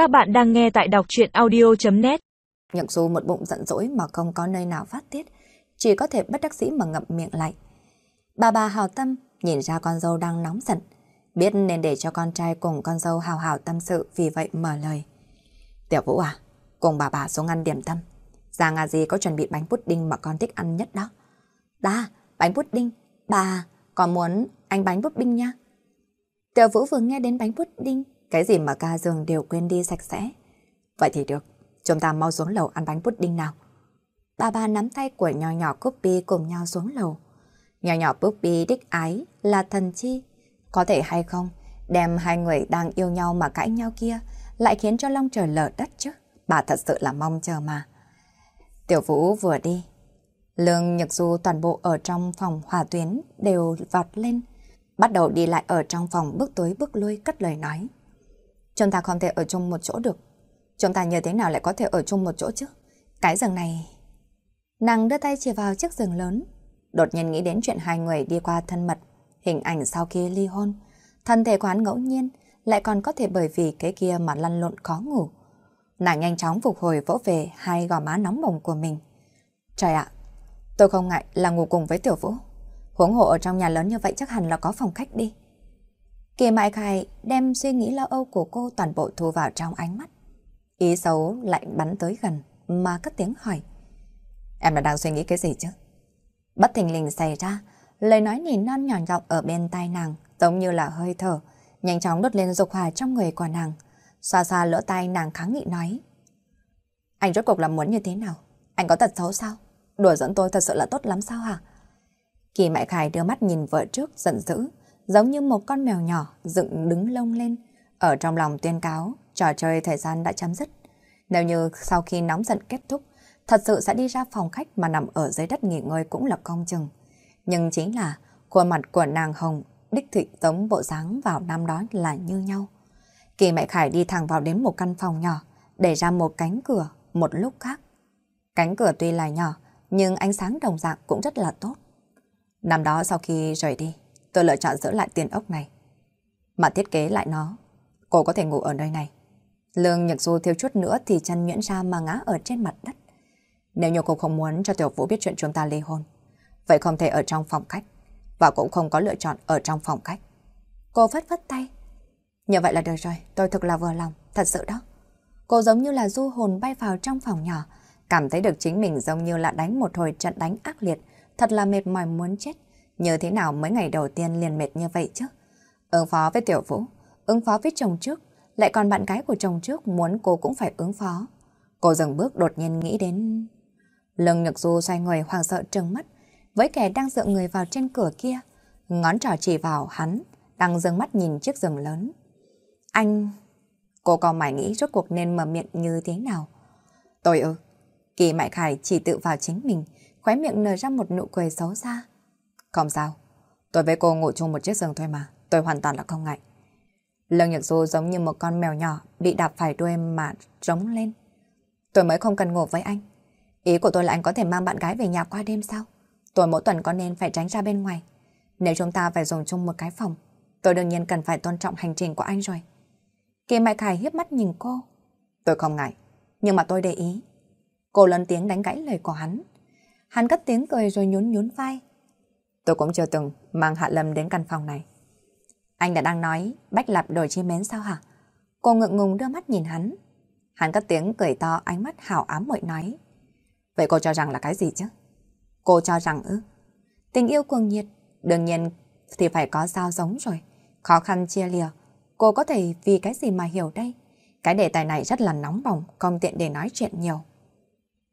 Các bạn đang nghe tại đọc chuyện audio.net Nhậm Du một bụng giận dỗi mà không có nơi nào phát tiết, chỉ có thể bất đắc dĩ mà ngậm miệng lại. Bà bà hào tâm nhìn ra con dâu đang nóng giận, biết nên để cho con trai cùng con dâu hào hào tâm sự vì vậy mở lời. Tiểu Vũ à, cùng bà bà xuống ăn điểm tâm. Giang à gì có chuẩn bị bánh pudding mà con thích ăn nhất đó. Ba, bánh pudding, bà, con muốn anh bánh pudding nha. Tiểu Vũ vừa nghe đến bánh pudding, cái gì mà ca giường đều quên đi sạch sẽ. Vậy thì được, chúng ta mau xuống lầu ăn bánh pudding nào. Bà ba nắm tay của nhỏ nhỏ Cuppi cùng nhau xuống lầu. Nhỏ nhỏ Puppy đích ái là thần chi. Có thể hay không, đem hai người đang yêu nhau mà cãi nhau kia lại khiến cho long trời lở đất chứ. Bà thật sự là mong chờ mà. Tiểu Vũ vừa đi. Lương Nhật Du toàn bộ ở trong phòng hòa tuyến đều vọt lên. Bắt đầu đi lại ở trong phòng bước tối bước lui cất lời nói. Chúng ta không thể ở chung một chỗ được. Chúng ta như thế nào lại có thể ở chung một chỗ chứ? Cái giường này... Nàng đưa tay chỉ vào chiếc giường lớn. Đột nhiên nghĩ đến chuyện hai người đi qua thân mật. Hình ảnh sau khi ly hôn. Thân thể quán ngẫu nhiên lại còn có thể bởi vì cái kia mà lăn lộn khó ngủ. Nàng nhanh chóng phục hồi vỗ về hai gò má nóng bồng của mình. Trời ạ, tôi không ngại là ngủ cùng với Tiểu Vũ. Huống hộ ở trong nhà lớn như vậy chắc hẳn là có phòng khách đi. Kỳ Mại Khải đem suy nghĩ lo âu của cô toàn bộ thu vào trong ánh mắt. Ý xấu lại bắn tới gần mà cất tiếng hỏi. Em là đang suy nghĩ cái gì chứ? Bất thình lình xảy ra, lời nói nỉ non nhỏ giọng ở bên tai nàng giống như là hơi thở, nhanh chóng đốt lên dục hòa trong người của nàng. Xoa xoa lỗ tai nàng kháng nghị nói. Anh rốt cuộc là muốn như thế nào? Anh có tật xấu sao? Đùa dẫn tôi thật sự là tốt lắm sao hả? Kỳ Mại Khải đưa mắt nhìn vợ trước giận dữ, giống như một con mèo nhỏ dựng đứng lông lên, ở trong lòng tuyên cáo trò chơi thời gian đã chấm dứt. Nếu như sau khi nóng giận kết thúc, thật sự sẽ đi ra phòng khách mà nằm ở dưới đất nghỉ ngơi cũng là công chừng. Nhưng chính là khuôn mặt của nàng Hồng đích thị giống bộ dáng vào năm đó là như nhau. Kỳ mẹ Khải đi thẳng vào đến một căn phòng nhỏ, để ra một cánh cửa một lúc khác. Cánh cửa tuy là nhỏ, nhưng ánh sáng đồng dạng cũng rất là tốt. Năm đó sau khi rời đi, tôi lựa chọn giữ lại tiền ốc này. Mà thiết kế lại nó, cô có thể ngủ ở nơi này. Lương Nhật Du thiếu chút nữa thì chân nhuyễn ra mà ngã ở trên mặt đất. Nếu như cô không muốn cho Tiểu Vũ biết chuyện chúng ta ly hôn, vậy không thể ở trong phòng khách, và cũng không có lựa chọn ở trong phòng khách. Cô vất vất tay. Như vậy là được rồi, tôi thực là vừa lòng, thật sự đó. Cô giống như là du hồn bay vào trong phòng nhỏ, cảm thấy được chính mình giống như là đánh một hồi trận đánh ác liệt, thật là mệt mỏi muốn chết. Như thế nào mấy ngày đầu tiên liền mệt như vậy chứ? Ứng phó với Tiểu Vũ, ứng phó với chồng trước, lại còn bạn gái của chồng trước muốn cô cũng phải ứng phó. Cô dừng bước đột nhiên nghĩ đến... Lương Nhật Du xoay người hoàng sợ trừng mắt, với kẻ đang dựa người vào trên cửa kia, ngón trỏ chỉ vào hắn, đang dừng mắt nhìn chiếc giường lớn. Anh... Cô còn mải nghĩ rốt cuộc nên mở miệng như thế nào? Tôi ư? Kỳ Mại Khải chỉ tự vào chính mình, khóe miệng nở ra một nụ cười xấu xa. Không sao, tôi với cô ngủ chung một chiếc giường thôi mà, tôi hoàn toàn là không ngại. Lương Nhật Du giống như một con mèo nhỏ bị đạp phải đuôi mà rống lên. Tôi mới không cần ngủ với anh. Ý của tôi là anh có thể mang bạn gái về nhà qua đêm sao? Tôi mỗi tuần có nên phải tránh ra bên ngoài. Nếu chúng ta phải dùng chung một cái phòng, tôi đương nhiên cần phải tôn trọng hành trình của anh rồi. Kỳ mai Khải hiếp mắt nhìn cô. Tôi không ngại, nhưng mà tôi để ý. Cô lớn tiếng đánh gãy lời của hắn. Hắn cất tiếng cười rồi nhún nhún vai. Tôi cũng chưa từng mang Hạ Lâm đến căn phòng này. Anh đã đang nói Bách Lạp đổi chi mến sao hả? Cô ngượng ngùng đưa mắt nhìn hắn. Hắn cất tiếng cười to ánh mắt hào ám mội nói. Vậy cô cho rằng là cái gì chứ? Cô cho rằng ư? Tình yêu cuồng nhiệt, đương nhiên thì phải có sao giống rồi. Khó khăn chia lìa, cô có thể vì cái gì mà hiểu đây? Cái đề tài này rất là nóng bỏng, không tiện để nói chuyện nhiều.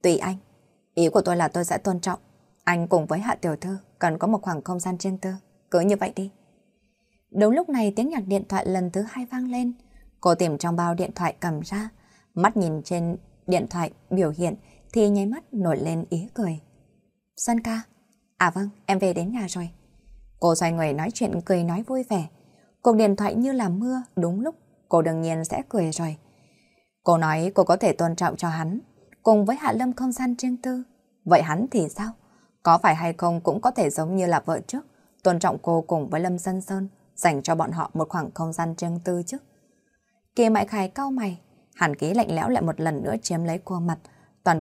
Tùy anh, ý của tôi là tôi sẽ tôn trọng. Anh cùng với Hạ Tiểu Thư cần có một khoảng không gian riêng tư, cứ như vậy đi. Đúng lúc này tiếng nhạc điện thoại lần thứ hai vang lên. Cô tìm trong bao điện thoại cầm ra, mắt nhìn trên điện thoại biểu hiện thì nháy mắt nổi lên ý cười. Xuân ca. À vâng, em về đến nhà rồi. Cô xoay người nói chuyện cười nói vui vẻ. Cuộc điện thoại như là mưa, đúng lúc, cô đương nhiên sẽ cười rồi. Cô nói cô có thể tôn trọng cho hắn, cùng với Hạ Lâm không gian riêng tư. Vậy hắn thì sao? Có phải hay không cũng có thể giống như là vợ trước, tôn trọng cô cùng với Lâm Sơn Sơn, dành cho bọn họ một khoảng không gian riêng tư chứ. Kỳ Mại khai cau mày, Hàn ký lạnh lẽo lại một lần nữa chiếm lấy cô mặt. Toàn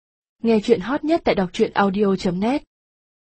Nghe chuyện hot nhất tại đọc truyện audio.net